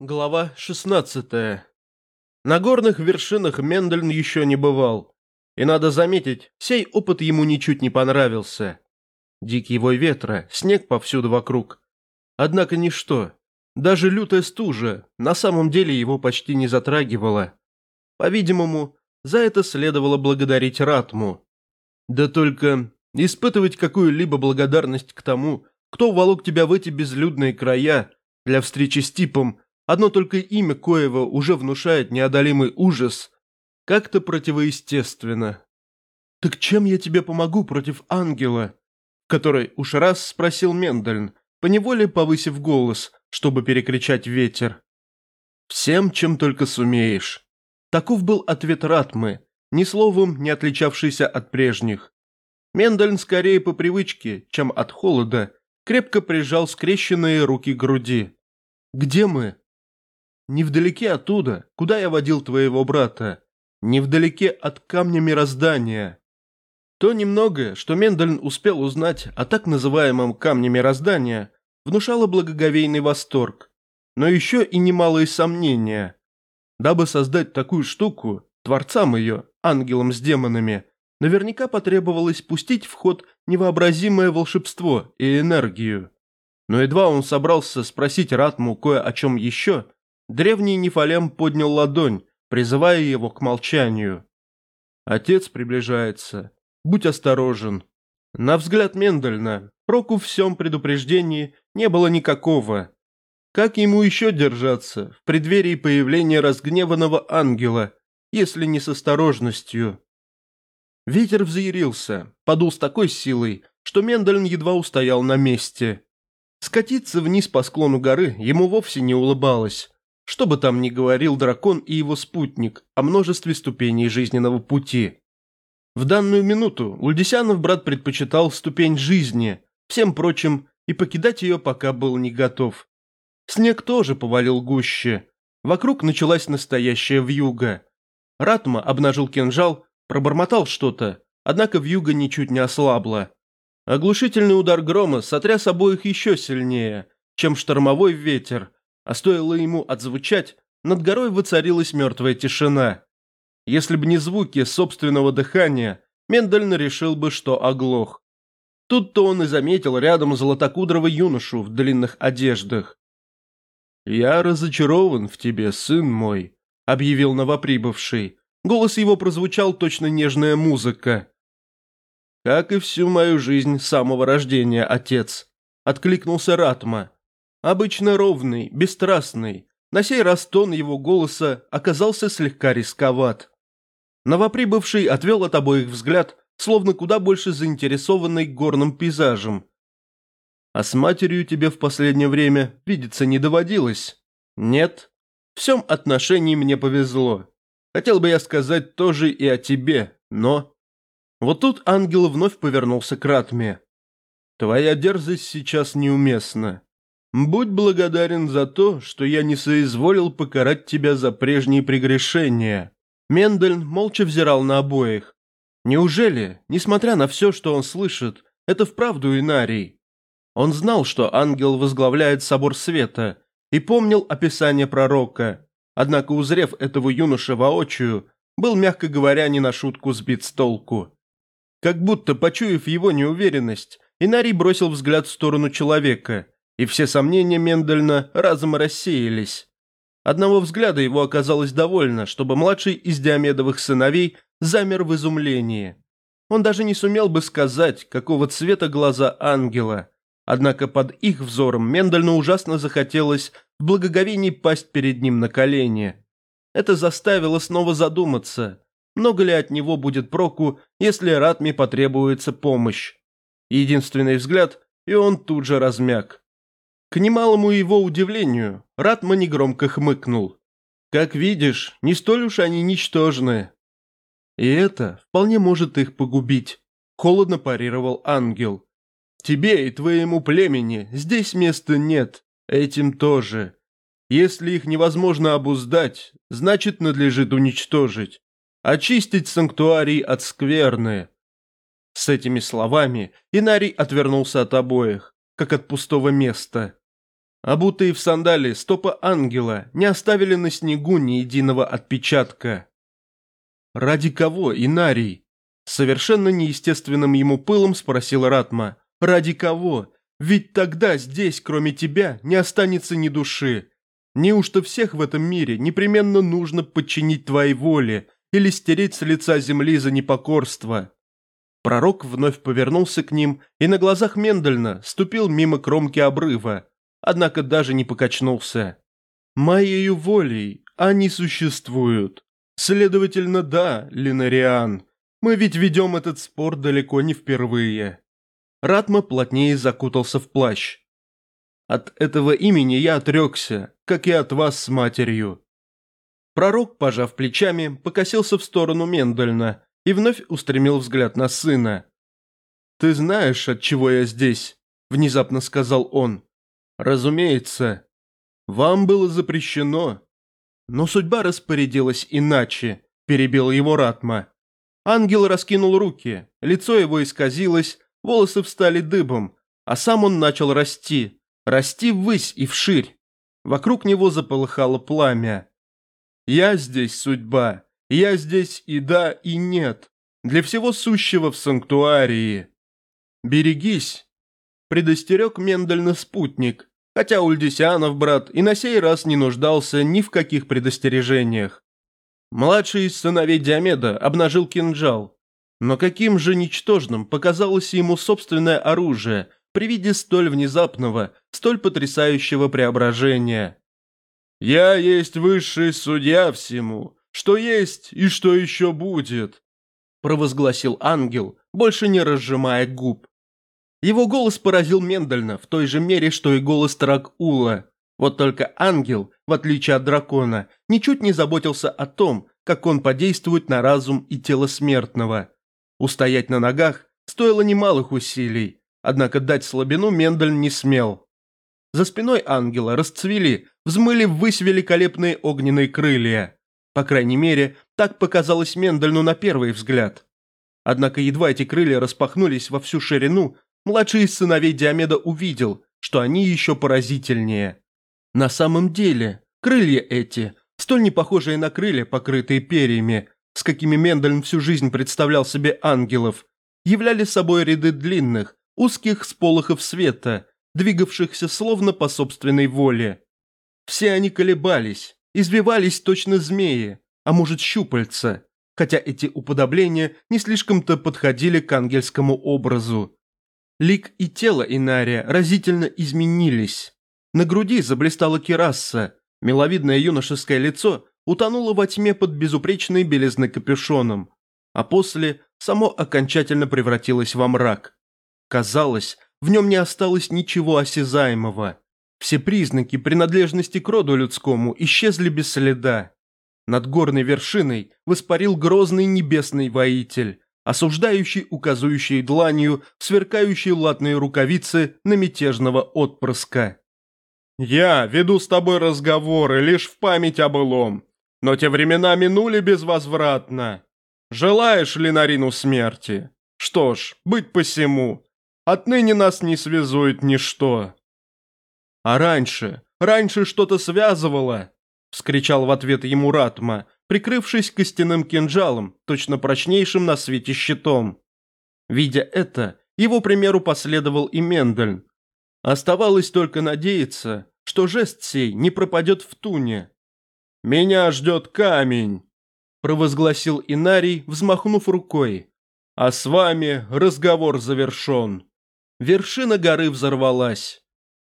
Глава 16. На горных вершинах Мендельн еще не бывал. И надо заметить, сей опыт ему ничуть не понравился. Дикий вой ветра, снег повсюду вокруг. Однако ничто, даже лютая стужа, на самом деле его почти не затрагивала. По-видимому, за это следовало благодарить Ратму. Да только испытывать какую-либо благодарность к тому, кто уволок тебя в эти безлюдные края для встречи с типом, Одно только имя Коева уже внушает неодолимый ужас. Как-то противоестественно. «Так чем я тебе помогу против ангела?» Который уж раз спросил Мендельн, поневоле повысив голос, чтобы перекричать ветер. «Всем, чем только сумеешь». Таков был ответ Ратмы, ни словом не отличавшийся от прежних. Мендельн скорее по привычке, чем от холода, крепко прижал скрещенные руки к груди. «Где мы?» Невдалеке оттуда, куда я водил твоего брата. Невдалеке от камня мироздания. То немногое, что Мендельн успел узнать о так называемом камне мироздания, внушало благоговейный восторг, но еще и немалые сомнения. Дабы создать такую штуку, творцам ее, ангелам с демонами, наверняка потребовалось пустить в ход невообразимое волшебство и энергию. Но едва он собрался спросить Ратму кое о чем еще – Древний Нефалем поднял ладонь, призывая его к молчанию. Отец приближается. Будь осторожен. На взгляд Мендельна, проку в всем предупреждении не было никакого. Как ему еще держаться в преддверии появления разгневанного ангела, если не с осторожностью? Ветер взъярился, подул с такой силой, что Мендельн едва устоял на месте. Скатиться вниз по склону горы ему вовсе не улыбалось. Что бы там ни говорил дракон и его спутник о множестве ступеней жизненного пути. В данную минуту Ульдисянов брат предпочитал ступень жизни, всем прочим, и покидать ее пока был не готов. Снег тоже повалил гуще. Вокруг началась настоящая вьюга. Ратма обнажил кинжал, пробормотал что-то, однако вьюга ничуть не ослабла. Оглушительный удар грома сотряс обоих еще сильнее, чем штормовой ветер, а стоило ему отзвучать, над горой воцарилась мертвая тишина. Если бы не звуки собственного дыхания, Мендельн решил бы, что оглох. Тут-то он и заметил рядом золотокудрого юношу в длинных одеждах. «Я разочарован в тебе, сын мой», — объявил новоприбывший. Голос его прозвучал точно нежная музыка. «Как и всю мою жизнь с самого рождения, отец», — откликнулся Ратма. Обычно ровный, бесстрастный. На сей раз тон его голоса оказался слегка рисковат. Новоприбывший отвел от обоих взгляд, словно куда больше заинтересованный горным пейзажем. «А с матерью тебе в последнее время видеться не доводилось?» «Нет. В всем отношении мне повезло. Хотел бы я сказать тоже и о тебе, но...» Вот тут ангел вновь повернулся к Ратме. «Твоя дерзость сейчас неуместна. Будь благодарен за то, что я не соизволил покарать тебя за прежние прегрешения». Мендельн молча взирал на обоих. Неужели, несмотря на все, что он слышит, это вправду Инарий? Он знал, что ангел возглавляет собор света, и помнил описание пророка, однако, узрев этого юноша воочию, был, мягко говоря, не на шутку сбит с толку. Как будто, почуяв его неуверенность, Инарий бросил взгляд в сторону человека – и все сомнения Мендельна разом рассеялись. Одного взгляда его оказалось довольно, чтобы младший из Диомедовых сыновей замер в изумлении. Он даже не сумел бы сказать, какого цвета глаза ангела. Однако под их взором Мендельну ужасно захотелось в благоговении пасть перед ним на колени. Это заставило снова задуматься, много ли от него будет проку, если Ратме потребуется помощь. Единственный взгляд, и он тут же размяк. К немалому его удивлению, Ратма негромко хмыкнул. «Как видишь, не столь уж они ничтожны». «И это вполне может их погубить», – холодно парировал ангел. «Тебе и твоему племени здесь места нет, этим тоже. Если их невозможно обуздать, значит надлежит уничтожить. Очистить санктуарий от скверны». С этими словами Инарий отвернулся от обоих, как от пустого места. Обутые в сандали стопы ангела не оставили на снегу ни единого отпечатка. «Ради кого, Инарий?» Совершенно неестественным ему пылом спросил Ратма. «Ради кого? Ведь тогда здесь, кроме тебя, не останется ни души. Неужто всех в этом мире непременно нужно подчинить твоей воле или стереть с лица земли за непокорство?» Пророк вновь повернулся к ним и на глазах Мендельна ступил мимо кромки обрыва, однако даже не покачнулся. «Моею волей они существуют. Следовательно, да, Линариан, мы ведь ведем этот спор далеко не впервые». Ратма плотнее закутался в плащ. «От этого имени я отрекся, как и от вас с матерью». Пророк, пожав плечами, покосился в сторону Мендельна и вновь устремил взгляд на сына. «Ты знаешь, от чего я здесь?» – внезапно сказал он. «Разумеется. Вам было запрещено. Но судьба распорядилась иначе», – перебил его Ратма. Ангел раскинул руки, лицо его исказилось, волосы встали дыбом, а сам он начал расти, расти ввысь и вширь. Вокруг него заполыхало пламя. «Я здесь судьба, я здесь и да, и нет, для всего сущего в санктуарии. Берегись!» Предостерег Мендельна спутник, хотя Ульдисянов брат и на сей раз не нуждался ни в каких предостережениях. Младший из сыновей Диомеда обнажил кинжал, но каким же ничтожным показалось ему собственное оружие при виде столь внезапного, столь потрясающего преображения. «Я есть высший судья всему, что есть и что еще будет», провозгласил ангел, больше не разжимая губ. Его голос поразил Мендельна в той же мере, что и голос Тарак-Ула. Вот только ангел, в отличие от дракона, ничуть не заботился о том, как он подействует на разум и тело смертного. Устоять на ногах стоило немалых усилий, однако дать слабину Мендель не смел. За спиной ангела расцвели, взмыли ввысь великолепные огненные крылья. По крайней мере, так показалось Мендельну на первый взгляд. Однако едва эти крылья распахнулись во всю ширину, младший из сыновей Диомеда увидел, что они еще поразительнее. На самом деле, крылья эти, столь не похожие на крылья, покрытые перьями, с какими Мендельн всю жизнь представлял себе ангелов, являли собой ряды длинных, узких сполохов света, двигавшихся словно по собственной воле. Все они колебались, извивались точно змеи, а может щупальца, хотя эти уподобления не слишком-то подходили к ангельскому образу. Лик и тело Инария разительно изменились. На груди заблистала кераса, миловидное юношеское лицо утонуло во тьме под безупречной белизной капюшоном, а после само окончательно превратилось во мрак. Казалось, в нем не осталось ничего осязаемого. Все признаки принадлежности к роду людскому исчезли без следа. Над горной вершиной воспарил грозный небесный воитель, осуждающий указующей дланью сверкающие латные рукавицы на мятежного отпрыска. «Я веду с тобой разговоры лишь в память о былом, но те времена минули безвозвратно. Желаешь ли Нарину смерти? Что ж, быть посему. Отныне нас не связует ничто». «А раньше, раньше что-то связывало!» – вскричал в ответ ему Ратма, прикрывшись костяным кинжалом, точно прочнейшим на свете щитом. Видя это, его примеру последовал и Мендельн, Оставалось только надеяться, что жест сей не пропадет в туне. «Меня ждет камень», – провозгласил Инарий, взмахнув рукой. «А с вами разговор завершен». Вершина горы взорвалась.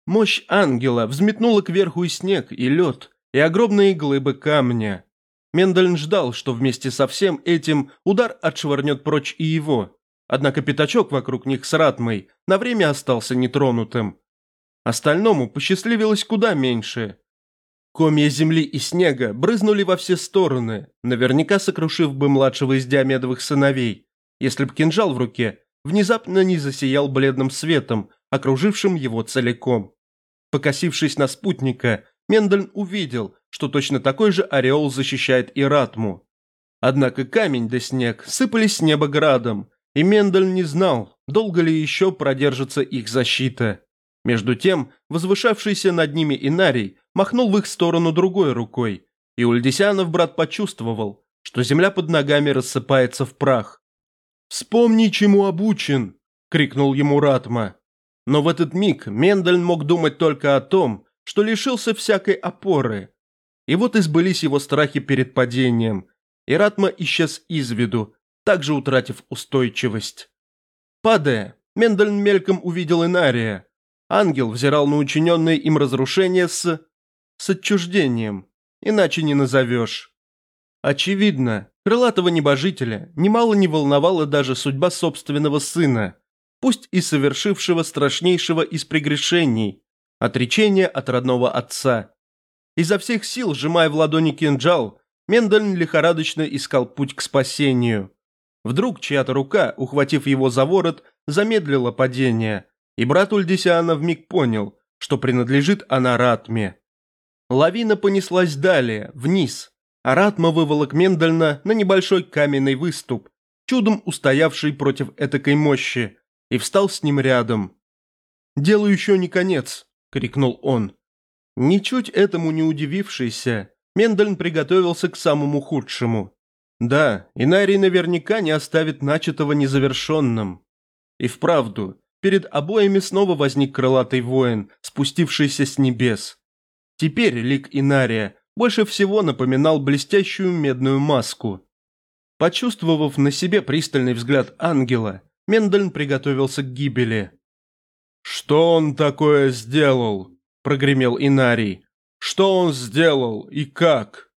Мощь ангела взметнула кверху и снег, и лед, и огромные глыбы камня. Мендельн ждал, что вместе со всем этим удар отшвырнет прочь и его. Однако пятачок вокруг них с Ратмой на время остался нетронутым. Остальному посчастливилось куда меньше. Комья земли и снега брызнули во все стороны, наверняка сокрушив бы младшего из Диамедовых сыновей, если б кинжал в руке внезапно не засиял бледным светом, окружившим его целиком. Покосившись на спутника, Мендельн увидел, что точно такой же ореол защищает и Ратму. Однако камень да снег сыпались с неба градом, и Мендельн не знал, долго ли еще продержится их защита. Между тем, возвышавшийся над ними Инарий махнул в их сторону другой рукой, и Ульдисянов брат почувствовал, что земля под ногами рассыпается в прах. «Вспомни, чему обучен!» – крикнул ему Ратма. Но в этот миг Мендельн мог думать только о том, что лишился всякой опоры. И вот избылись его страхи перед падением, и Ратма исчез из виду, также утратив устойчивость. Падая, Мендельн мельком увидел Инария. Ангел взирал на учиненные им разрушения с... с отчуждением, иначе не назовешь. Очевидно, крылатого небожителя немало не волновала даже судьба собственного сына, пусть и совершившего страшнейшего из прегрешений, отречения от родного отца. Изо всех сил, сжимая в ладони кинжал, Мендельн лихорадочно искал путь к спасению. Вдруг чья-то рука, ухватив его за ворот, замедлила падение, и брат Ульдисиана вмиг понял, что принадлежит она Ратме. Лавина понеслась далее, вниз, а Ратма выволок Мендельна на небольшой каменный выступ, чудом устоявший против этакой мощи, и встал с ним рядом. «Делу еще не конец», — крикнул он. Ничуть этому не удивившийся, Мендельн приготовился к самому худшему. Да, Инарий наверняка не оставит начатого незавершенным. И вправду, перед обоими снова возник крылатый воин, спустившийся с небес. Теперь лик Инария больше всего напоминал блестящую медную маску. Почувствовав на себе пристальный взгляд ангела, Мендельн приготовился к гибели. «Что он такое сделал?» – прогремел Инарий. «Что он сделал и как?»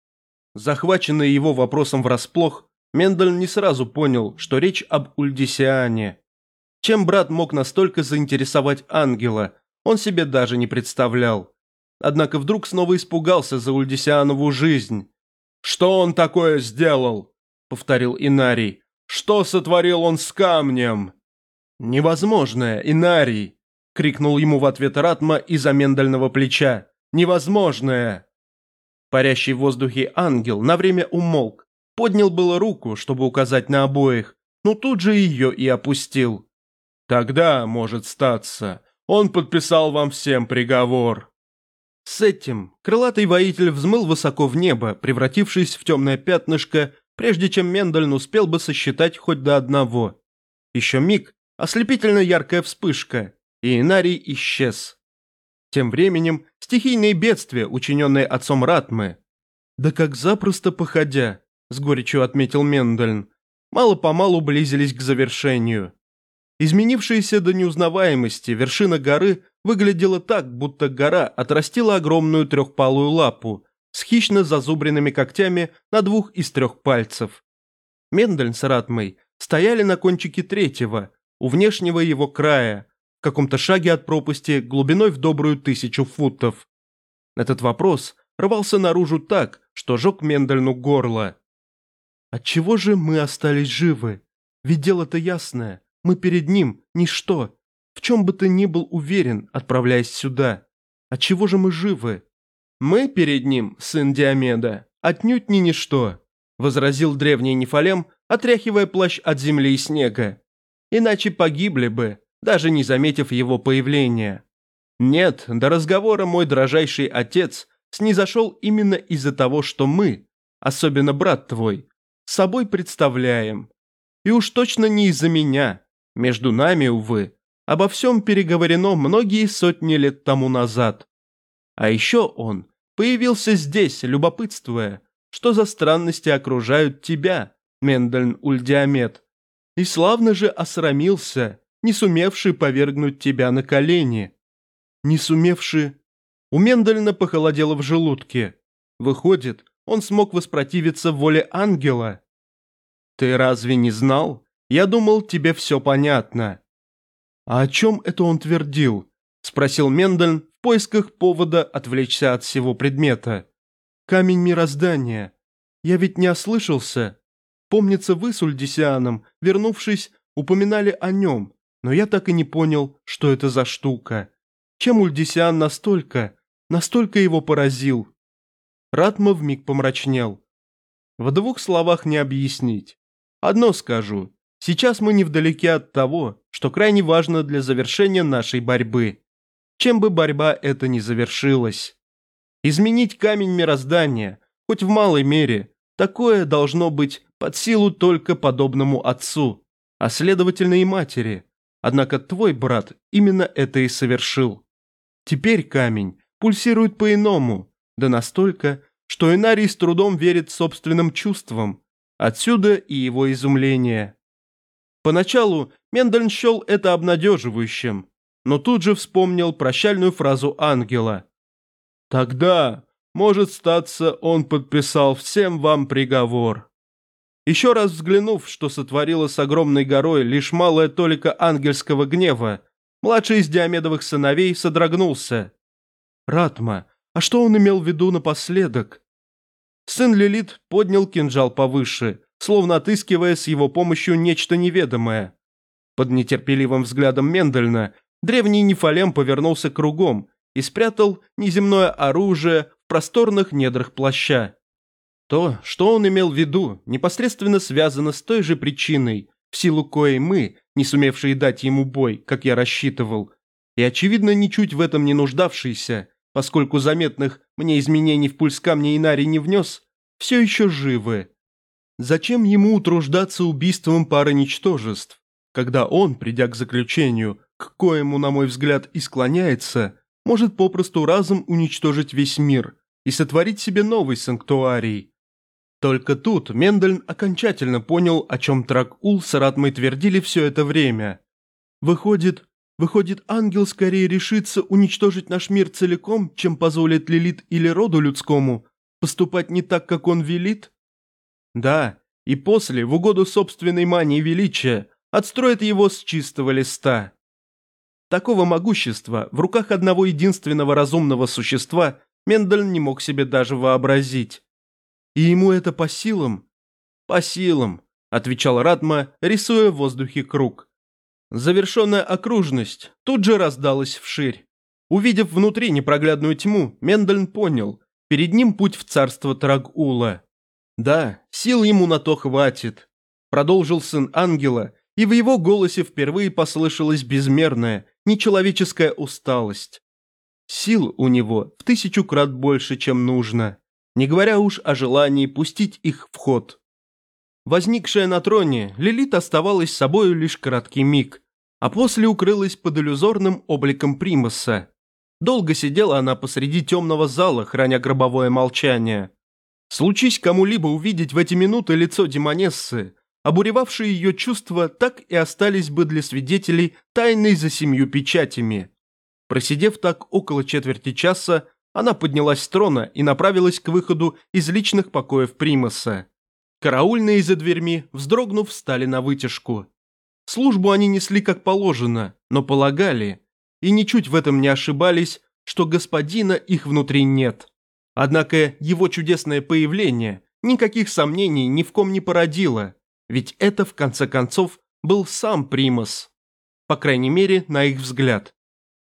Захваченный его вопросом врасплох, Мендельн не сразу понял, что речь об Ульдисиане. Чем брат мог настолько заинтересовать ангела, он себе даже не представлял. Однако вдруг снова испугался за Ульдисианову жизнь. «Что он такое сделал?» – повторил Инарий. Что сотворил он с камнем?» «Невозможное, Инарий!» – крикнул ему в ответ Ратма из-за мендального плеча. «Невозможное!» Парящий в воздухе ангел на время умолк, поднял было руку, чтобы указать на обоих, но тут же ее и опустил. «Тогда, может статься, он подписал вам всем приговор». С этим крылатый воитель взмыл высоко в небо, превратившись в темное пятнышко прежде чем Мендельн успел бы сосчитать хоть до одного. Еще миг, ослепительно яркая вспышка, и Инарий исчез. Тем временем стихийные бедствия, учиненные отцом Ратмы. «Да как запросто походя», – с горечью отметил Мендельн, мало-помалу близились к завершению. Изменившаяся до неузнаваемости вершина горы выглядела так, будто гора отрастила огромную трехпалую лапу, с хищно зазубренными когтями на двух из трех пальцев. Мендельн с Ратмой стояли на кончике третьего, у внешнего его края, каком-то шаге от пропасти глубиной в добрую тысячу футов. Этот вопрос рвался наружу так, что жег Мендельну горло. «Отчего же мы остались живы? Ведь дело-то ясное, мы перед ним ничто. В чем бы ты ни был уверен, отправляясь сюда. Отчего же мы живы?» «Мы перед ним, сын Диомеда, отнюдь не ничто», – возразил древний Нефалем, отряхивая плащ от земли и снега. «Иначе погибли бы, даже не заметив его появления. Нет, до разговора мой дрожайший отец снизошел именно из-за того, что мы, особенно брат твой, собой представляем. И уж точно не из-за меня. Между нами, увы, обо всем переговорено многие сотни лет тому назад. А еще он появился здесь, любопытствуя, что за странности окружают тебя, Мендельн Ульдиамет, и славно же осрамился, не сумевший повергнуть тебя на колени. Не сумевший... У Мендельна похолодело в желудке. Выходит, он смог воспротивиться воле ангела. Ты разве не знал? Я думал, тебе все понятно. А о чем это он твердил? Спросил Мендельн в поисках повода отвлечься от всего предмета. «Камень мироздания. Я ведь не ослышался. Помнится, вы с Ульдисианом, вернувшись, упоминали о нем, но я так и не понял, что это за штука. Чем Ульдисиан настолько, настолько его поразил?» Ратма вмиг помрачнел. В двух словах не объяснить. Одно скажу. Сейчас мы невдалеке от того, что крайне важно для завершения нашей борьбы. чем бы борьба эта ни завершилась. Изменить камень мироздания, хоть в малой мере, такое должно быть под силу только подобному отцу, а следовательно и матери. Однако твой брат именно это и совершил. Теперь камень пульсирует по-иному, да настолько, что Инарий с трудом верит собственным чувствам. Отсюда и его изумление. Поначалу Мендельн счел это обнадеживающим, но тут же вспомнил прощальную фразу ангела. «Тогда, может статься, он подписал всем вам приговор». Еще раз взглянув, что сотворила с огромной горой лишь малая толика ангельского гнева, младший из Диамедовых сыновей содрогнулся. «Ратма, а что он имел в виду напоследок?» Сын Лилит поднял кинжал повыше, словно отыскивая с его помощью нечто неведомое. Под нетерпеливым взглядом Мендельна древний Нефалем повернулся кругом и спрятал неземное оружие в просторных недрах плаща. То, что он имел в виду, непосредственно связано с той же причиной, в силу коей мы, не сумевшие дать ему бой, как я рассчитывал, и, очевидно, ничуть в этом не нуждавшийся, поскольку заметных мне изменений в пульс камня Инари не внес, все еще живы. Зачем ему утруждаться убийством пары ничтожеств, когда он, придя к заключению, к коему, на мой взгляд, и склоняется, может попросту разом уничтожить весь мир и сотворить себе новый санктуарий, только тут Мендельн окончательно понял, о чем Тракул с Ратмой твердили все это время. Выходит, выходит, ангел скорее решится уничтожить наш мир целиком, чем позволит Лилит или роду людскому поступать не так, как он велит? Да, и после, в угоду собственной мании величия, отстроит его с чистого листа. Такого могущества в руках одного единственного разумного существа Мендельн не мог себе даже вообразить. И ему это по силам? По силам, отвечал Радма, рисуя в воздухе круг. Завершенная окружность тут же раздалась вширь. Увидев внутри непроглядную тьму, Мендельн понял, перед ним путь в царство Трагула. Да, сил ему на то хватит. Продолжил сын ангела, и в его голосе впервые послышалась безмерная, нечеловеческая усталость. Сил у него в тысячу крат больше, чем нужно не говоря уж о желании пустить их в ход. Возникшая на троне, Лилит оставалась собою лишь краткий миг, а после укрылась под иллюзорным обликом Примаса. Долго сидела она посреди темного зала, храня гробовое молчание. Случись кому-либо увидеть в эти минуты лицо Демонессы, обуревавшие ее чувства так и остались бы для свидетелей тайной за семью печатями. Просидев так около четверти часа, она поднялась с трона и направилась к выходу из личных покоев Примаса. Караульные за дверьми, вздрогнув, встали на вытяжку. Службу они несли как положено, но полагали, и ничуть в этом не ошибались, что господина их внутри нет. Однако его чудесное появление никаких сомнений ни в ком не породило, ведь это, в конце концов, был сам Примас. По крайней мере, на их взгляд.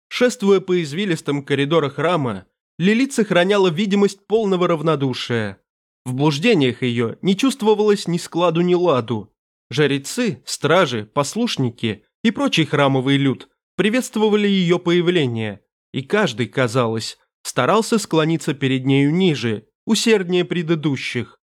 Шествуя по извилистым коридорам храма, Лилит сохраняла видимость полного равнодушия. В блуждениях ее не чувствовалось ни складу, ни ладу. Жрецы, стражи, послушники и прочий храмовый люд приветствовали ее появление, и каждый, казалось, старался склониться перед нею ниже, усерднее предыдущих.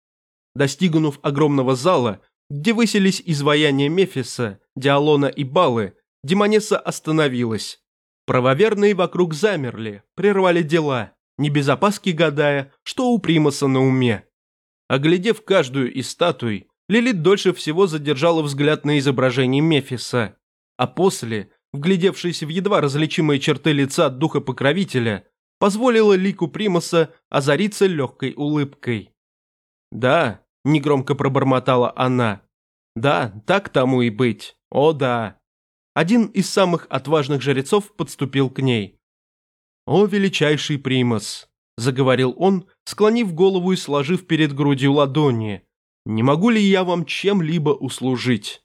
Достигнув огромного зала, где высились изваяния Мефиса, Диалона и Балы, Демонесса остановилась. Правоверные вокруг замерли, прервали дела не без опаски гадая, что у Примаса на уме. Оглядев каждую из статуй, Лилит дольше всего задержала взгляд на изображение Мефиса, а после, вглядевшись в едва различимые черты лица духа-покровителя, позволила лику Примаса озариться легкой улыбкой. «Да», – негромко пробормотала она, – «да, так тому и быть, о да». Один из самых отважных жрецов подступил к ней. «О, величайший примас!» – заговорил он, склонив голову и сложив перед грудью ладони. «Не могу ли я вам чем-либо услужить?»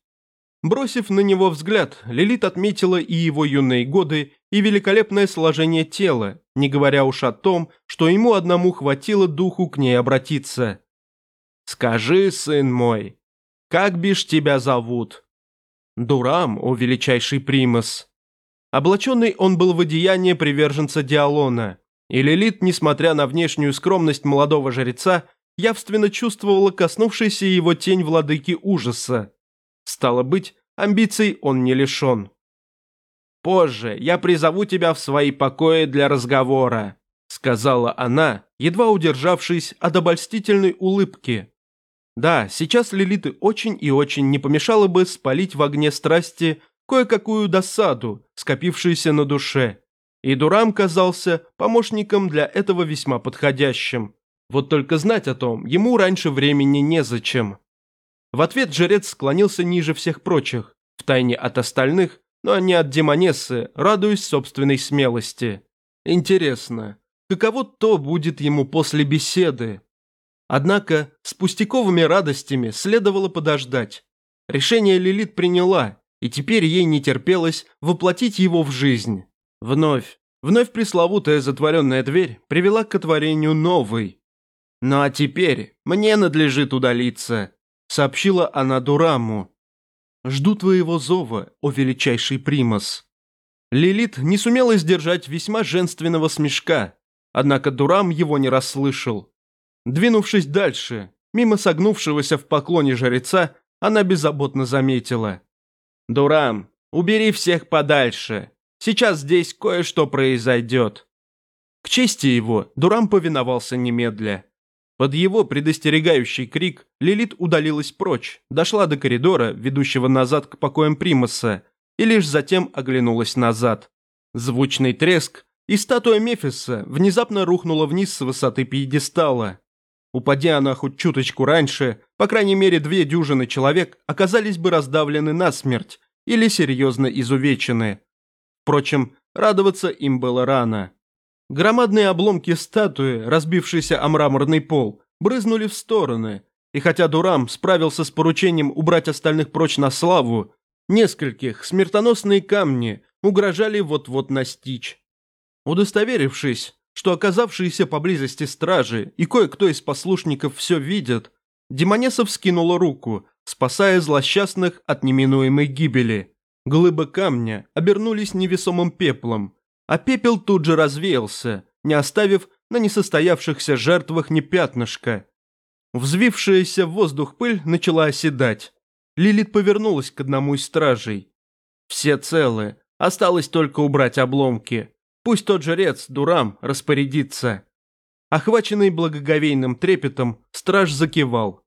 Бросив на него взгляд, Лилит отметила и его юные годы, и великолепное сложение тела, не говоря уж о том, что ему одному хватило духу к ней обратиться. «Скажи, сын мой, как бишь тебя зовут?» «Дурам, о величайший примас», Облаченный он был в одеяние приверженца Диалона, и Лилит, несмотря на внешнюю скромность молодого жреца, явственно чувствовала коснувшийся его тень владыки ужаса. Стало быть, амбиций он не лишен. «Позже я призову тебя в свои покои для разговора», сказала она, едва удержавшись от обольстительной улыбки. Да, сейчас Лилиты очень и очень не помешало бы спалить в огне страсти кое-какую досаду, скопившуюся на душе. И Дурам казался помощником для этого весьма подходящим. Вот только знать о том ему раньше времени незачем. В ответ жрец склонился ниже всех прочих, втайне от остальных, но не от демонессы, радуясь собственной смелости. Интересно, каково то будет ему после беседы? Однако с пустяковыми радостями следовало подождать. Решение Лилит приняла, и теперь ей не терпелось воплотить его в жизнь. Вновь, вновь пресловутая затворенная дверь привела к отворению новой. «Ну а теперь мне надлежит удалиться», — сообщила она Дураму. «Жду твоего зова, о величайший примас». Лилит не сумела сдержать весьма женственного смешка, однако Дурам его не расслышал. Двинувшись дальше, мимо согнувшегося в поклоне жреца, она беззаботно заметила. «Дурам, убери всех подальше. Сейчас здесь кое-что произойдет». К чести его, Дурам повиновался немедля. Под его предостерегающий крик Лилит удалилась прочь, дошла до коридора, ведущего назад к покоям Примаса, и лишь затем оглянулась назад. Звучный треск, и статуя Мефиса внезапно рухнула вниз с высоты пьедестала. Упади она хоть чуточку раньше, по крайней мере две дюжины человек оказались бы раздавлены насмерть или серьезно изувечены. Впрочем, радоваться им было рано. Громадные обломки статуи, разбившиеся о мраморный пол, брызнули в стороны, и хотя Дурам справился с поручением убрать остальных прочь на славу, нескольких смертоносные камни угрожали вот-вот настичь. Удостоверившись, что оказавшиеся поблизости стражи и кое-кто из послушников все видят, Демонесов скинула руку, спасая злосчастных от неминуемой гибели. Глыбы камня обернулись невесомым пеплом, а пепел тут же развеялся, не оставив на несостоявшихся жертвах ни пятнышка. Взвившаяся в воздух пыль начала оседать. Лилит повернулась к одному из стражей. Все целы, осталось только убрать обломки. Пусть тот жрец, Дурам, распорядится. Охваченный благоговейным трепетом, страж закивал.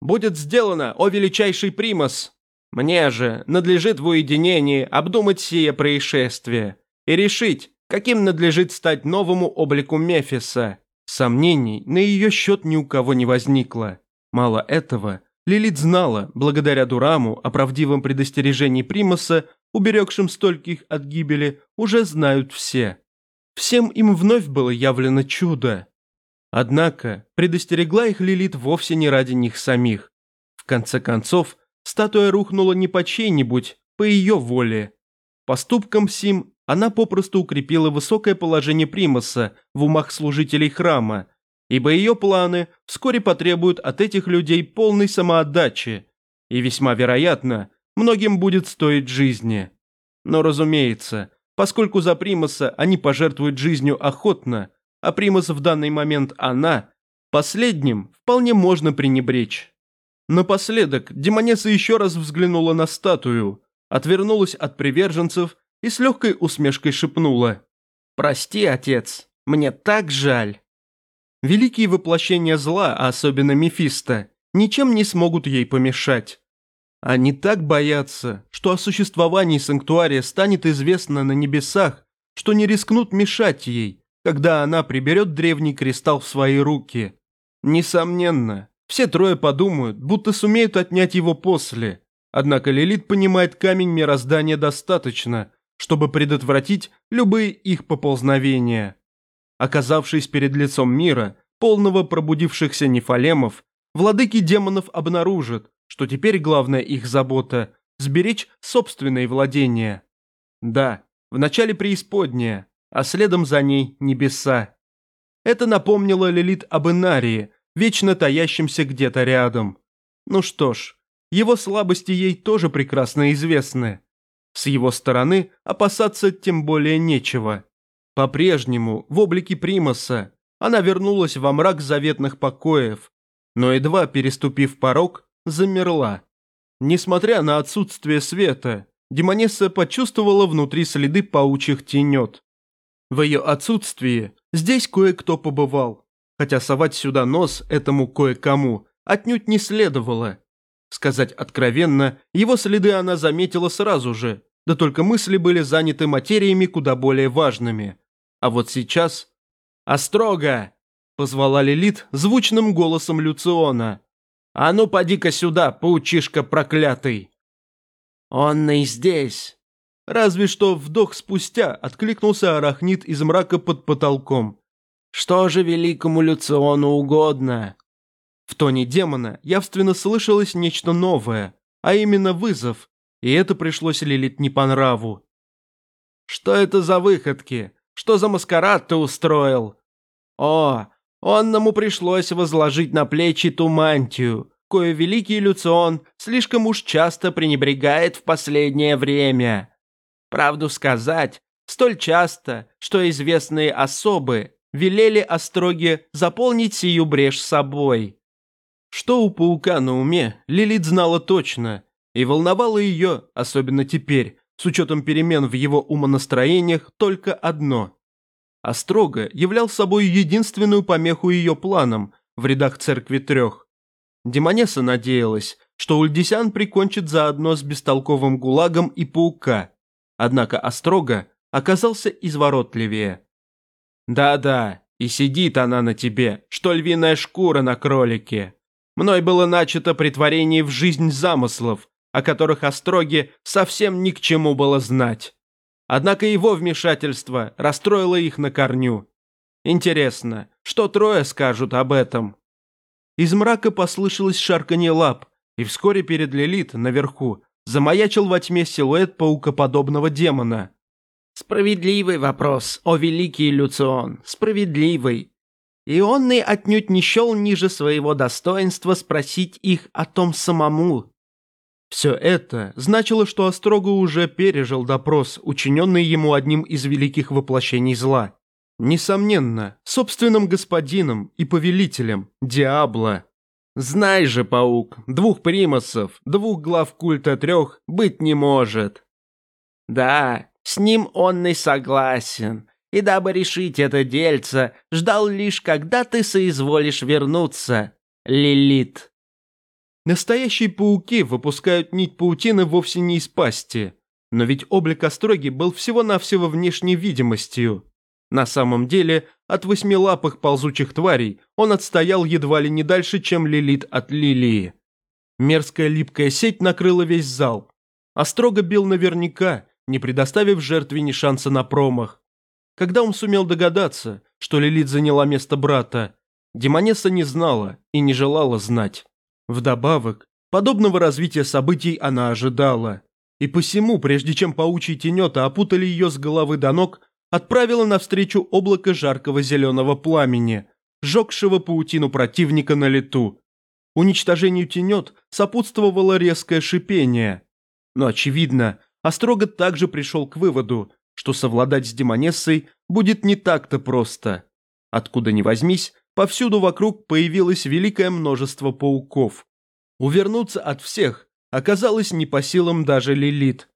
«Будет сделано, о величайший примас! Мне же надлежит в уединении обдумать сие происшествие и решить, каким надлежит стать новому облику Мефиса». Сомнений на ее счет ни у кого не возникло. Мало этого, Лилит знала, благодаря Дураму, о правдивом предостережении Примаса, уберегшим стольких от гибели, уже знают все. Всем им вновь было явлено чудо. Однако предостерегла их Лилит вовсе не ради них самих. В конце концов, статуя рухнула не по чьей-нибудь, по ее воле. Поступком сим она попросту укрепила высокое положение Примаса в умах служителей храма, ибо ее планы вскоре потребуют от этих людей полной самоотдачи, и весьма вероятно, многим будет стоить жизни. Но, разумеется, поскольку за Примаса они пожертвуют жизнью охотно, а Примас в данный момент она, последним вполне можно пренебречь. Напоследок Демонесса еще раз взглянула на статую, отвернулась от приверженцев и с легкой усмешкой шепнула. «Прости, отец, мне так жаль». Великие воплощения зла, а особенно Мефисто, ничем не смогут ей помешать. Они так боятся, что о существовании санктуария станет известно на небесах, что не рискнут мешать ей, когда она приберет древний кристалл в свои руки. Несомненно, все трое подумают, будто сумеют отнять его после. Однако Лилит понимает камень мироздания достаточно, чтобы предотвратить любые их поползновения. Оказавшись перед лицом мира, полного пробудившихся нефалемов, владыки демонов обнаружат, что теперь главная их забота – сберечь собственные владения. Да, вначале преисподняя, а следом за ней небеса. Это напомнило Лилит об Инарии, вечно таящемся где-то рядом. Ну что ж, его слабости ей тоже прекрасно известны. С его стороны опасаться тем более нечего. По-прежнему, в облике Примаса, она вернулась во мрак заветных покоев, но едва переступив порог, замерла. Несмотря на отсутствие света, Демонесса почувствовала внутри следы паучьих тенет. В ее отсутствии здесь кое-кто побывал, хотя совать сюда нос этому кое-кому отнюдь не следовало. Сказать откровенно, его следы она заметила сразу же, да только мысли были заняты материями куда более важными. А вот сейчас... «Острого!» – позвала Лилит звучным голосом Люциона. «А ну поди-ка сюда, паучишка проклятый!» «Он и здесь!» Разве что вдох спустя откликнулся арахнит из мрака под потолком. «Что же великому Люциону угодно?» В тоне демона явственно слышалось нечто новое, а именно вызов, и это пришлось Лилит не по нраву. «Что это за выходки? Что за маскарад ты устроил?» «О, онному пришлось возложить на плечи ту мантию, кое великий Люцион слишком уж часто пренебрегает в последнее время. Правду сказать, столь часто, что известные особы велели Остроге заполнить сию брешь собой». Что у паука на уме, Лилит знала точно, и волновало ее, особенно теперь, с учетом перемен в его умонастроениях, только одно. Острога являл собой единственную помеху ее планам в рядах церкви трех. Демонесса надеялась, что Ульдисян прикончит заодно с бестолковым гулагом и паука, однако Острога оказался изворотливее. «Да-да, и сидит она на тебе, что львиная шкура на кролике», Мной было начато притворение в жизнь замыслов, о которых Остроге совсем ни к чему было знать. Однако его вмешательство расстроило их на корню. Интересно, что трое скажут об этом? Из мрака послышалось шарканье лап, и вскоре перед Лилит наверху замаячил во тьме силуэт паукоподобного демона. «Справедливый вопрос, о великий Люцион, справедливый и он и отнюдь не счел ниже своего достоинства спросить их о том самому. Все это значило, что Острогу уже пережил допрос, учиненный ему одним из великих воплощений зла. Несомненно, собственным господином и повелителем, Диабло. Знай же, паук, двух примасов, двух глав культа трех быть не может. Да, с ним он и согласен, и дабы решить это дельце, ждал лишь, когда ты соизволишь вернуться, Лилит. Настоящие пауки выпускают нить паутины вовсе не из пасти, но ведь облик Остроги был всего-навсего внешней видимостью. На самом деле, от восьмилапых ползучих тварей он отстоял едва ли не дальше, чем Лилит от Лилии. Мерзкая липкая сеть накрыла весь зал. Острого бил наверняка, не предоставив жертве ни шанса на промах. Когда он сумел догадаться, что Лилит заняла место брата, Демонесса не знала и не желала знать. Вдобавок, подобного развития событий она ожидала. И посему, прежде чем паучьи тенета опутали ее с головы до ног, отправила навстречу облако жаркого зеленого пламени, сжегшего паутину противника на лету. Уничтожению тенет сопутствовало резкое шипение. Но, очевидно, Острога также пришел к выводу, что совладать с демонессой будет не так-то просто. Откуда ни возьмись, повсюду вокруг появилось великое множество пауков. Увернуться от всех оказалось не по силам даже Лилит.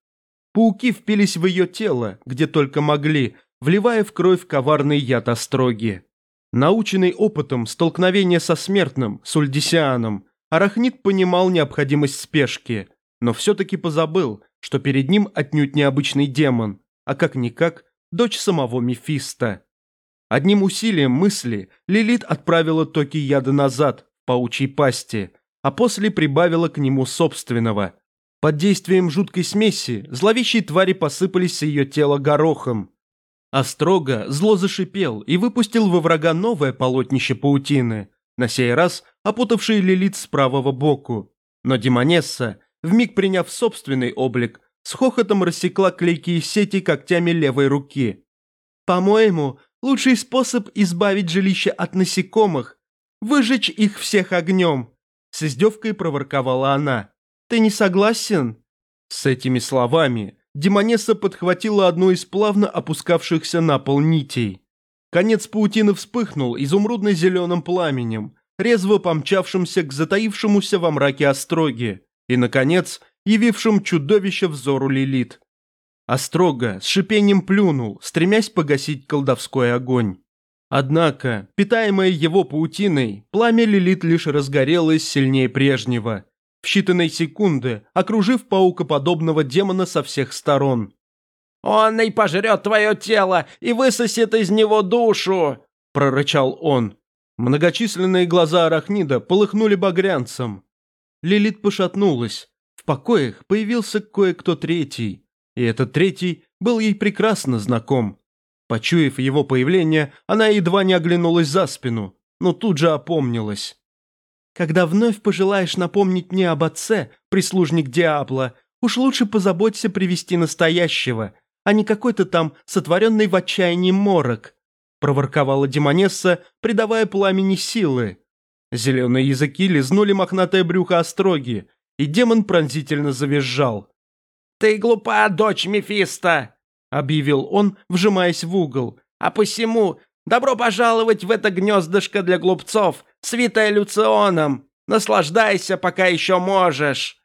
Пауки впились в ее тело, где только могли, вливая в кровь коварный яд остроги. Наученный опытом столкновения со смертным, с Ульдисианом, Арахнит понимал необходимость спешки, но все-таки позабыл, что перед ним отнюдь необычный демон, а как-никак дочь самого Мефиста. Одним усилием мысли Лилит отправила токи яда назад, в паучьей пасти, а после прибавила к нему собственного. Под действием жуткой смеси зловещие твари посыпались с ее тела горохом. Острого зло зашипел и выпустил во врага новое полотнище паутины, на сей раз опутавший Лилит с правого боку. Но Демонесса, вмиг приняв собственный облик, с хохотом рассекла клейкие сети когтями левой руки. «По-моему, лучший способ избавить жилище от насекомых – выжечь их всех огнем», – с издевкой проворковала она. «Ты не согласен?» С этими словами Демонесса подхватила одну из плавно опускавшихся на пол нитей. Конец паутины вспыхнул изумрудно-зеленым пламенем, резво помчавшимся к затаившемуся во мраке остроге, и, наконец, явившим чудовище взору Лилит. Острога с шипением плюнул, стремясь погасить колдовской огонь. Однако, питаемое его паутиной, пламя Лилит лишь разгорелось сильнее прежнего, в считанные секунды окружив паукоподобного демона со всех сторон. «Он и пожрет твое тело и высосет из него душу!» – прорычал он. Многочисленные глаза арахнида полыхнули багрянцем. Лилит пошатнулась. В покоях появился кое-кто третий и этот третий был ей прекрасно знаком. Почуяв его появление, она едва не оглянулась за спину, но тут же опомнилась. «Когда вновь пожелаешь напомнить мне об отце, прислужник Диабло, уж лучше позаботься привести настоящего, а не какой-то там сотворенный в отчаянии морок», проворковала Демонесса, придавая пламени силы. Зеленые языки лизнули мохнатое брюхо остроги, и демон пронзительно завизжал. «Ты глупа, дочь Мефиста!» — объявил он, вжимаясь в угол. «А посему добро пожаловать в это гнездышко для глупцов, святое Люционом! Наслаждайся, пока еще можешь!»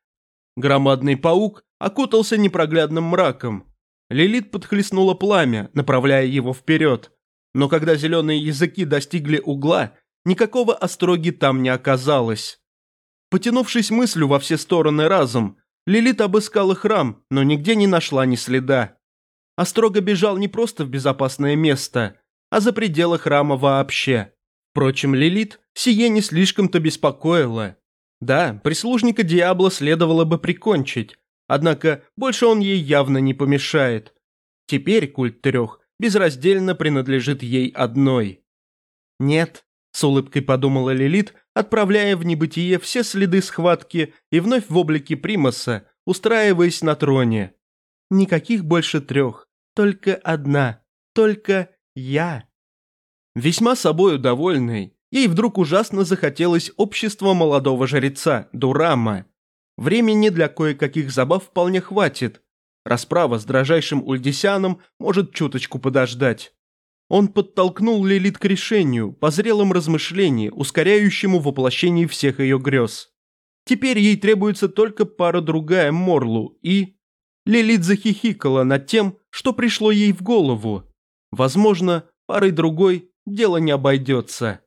Громадный паук окутался непроглядным мраком. Лилит подхлестнула пламя, направляя его вперед. Но когда зеленые языки достигли угла, никакого остроги там не оказалось. Потянувшись мыслью во все стороны разом, Лилит обыскала храм, но нигде не нашла ни следа. Острого бежал не просто в безопасное место, а за пределы храма вообще. Впрочем, Лилит сие не слишком-то беспокоило. Да, прислужника Диабло следовало бы прикончить, однако больше он ей явно не помешает. Теперь культ трех безраздельно принадлежит ей одной. Нет, с улыбкой подумала Лилит, отправляя в небытие все следы схватки и вновь в облике Примаса, устраиваясь на троне. Никаких больше трех, только одна, только я. Весьма собою довольной, ей вдруг ужасно захотелось общества молодого жреца, Дурама. Времени для кое-каких забав вполне хватит. Расправа с дрожайшим Ульдисяном может чуточку подождать. Он подтолкнул Лилит к решению, по зрелым размышлениям, ускоряющему воплощение всех ее грез. Теперь ей требуется только пара-другая Морлу и... Лилит захихикала над тем, что пришло ей в голову. Возможно, парой-другой дело не обойдется.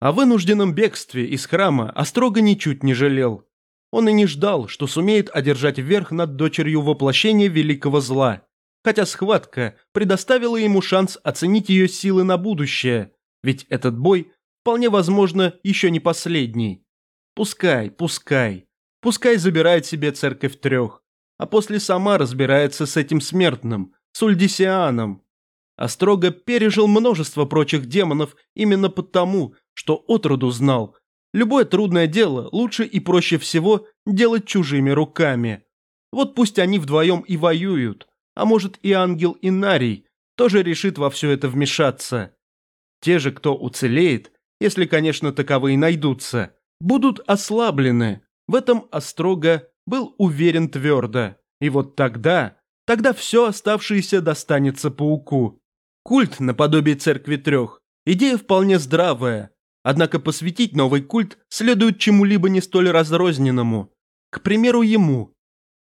О вынужденном бегстве из храма Острога ничуть не жалел. Он и не ждал, что сумеет одержать верх над дочерью воплощения великого зла хотя схватка предоставила ему шанс оценить ее силы на будущее, ведь этот бой, вполне возможно, еще не последний. Пускай, пускай. Пускай забирает себе церковь трех, а после сама разбирается с этим смертным, с Ульдисианом. Острого пережил множество прочих демонов именно потому, что отроду знал. Любое трудное дело лучше и проще всего делать чужими руками. Вот пусть они вдвоем и воюют, а может и ангел Инарий, тоже решит во все это вмешаться. Те же, кто уцелеет, если, конечно, таковые найдутся, будут ослаблены. В этом Острога был уверен твердо. И вот тогда, тогда все оставшееся достанется пауку. Культ наподобие церкви трех. Идея вполне здравая. Однако посвятить новый культ следует чему-либо не столь разрозненному. К примеру, ему.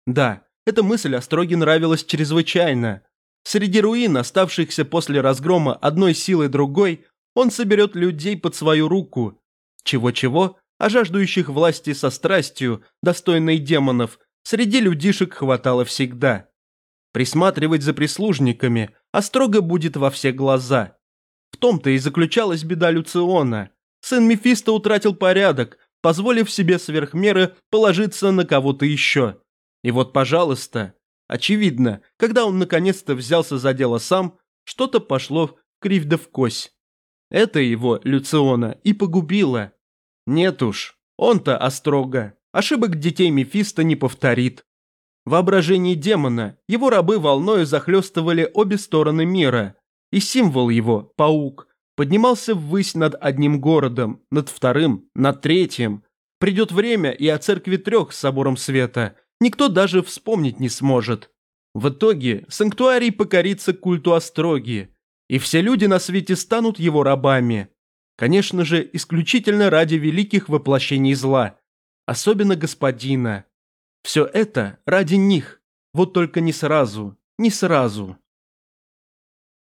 Да, эта мысль Остроге нравилась чрезвычайно. Среди руин, оставшихся после разгрома одной силой другой, он соберет людей под свою руку. Чего-чего, а жаждущих власти со страстью, достойной демонов, среди людишек хватало всегда. Присматривать за прислужниками Острога будет во все глаза. В том-то и заключалась беда Люциона. Сын Мефисто утратил порядок, позволив себе сверх меры положиться на кого-то еще. И вот, пожалуйста, очевидно, когда он наконец-то взялся за дело сам, что-то пошло кривь да в кось. Это его, Люциона, и погубило. Нет уж, он-то острого. Ошибок детей Мефисто не повторит. В воображении демона его рабы волною захлестывали обе стороны мира, и символ его, паук, поднимался ввысь над одним городом, над вторым, над третьим. Придет время и о церкви трех с собором света, никто даже вспомнить не сможет. В итоге санктуарий покорится культу Остроги, и все люди на свете станут его рабами. Конечно же, исключительно ради великих воплощений зла, особенно господина. Все это ради них, вот только не сразу, не сразу.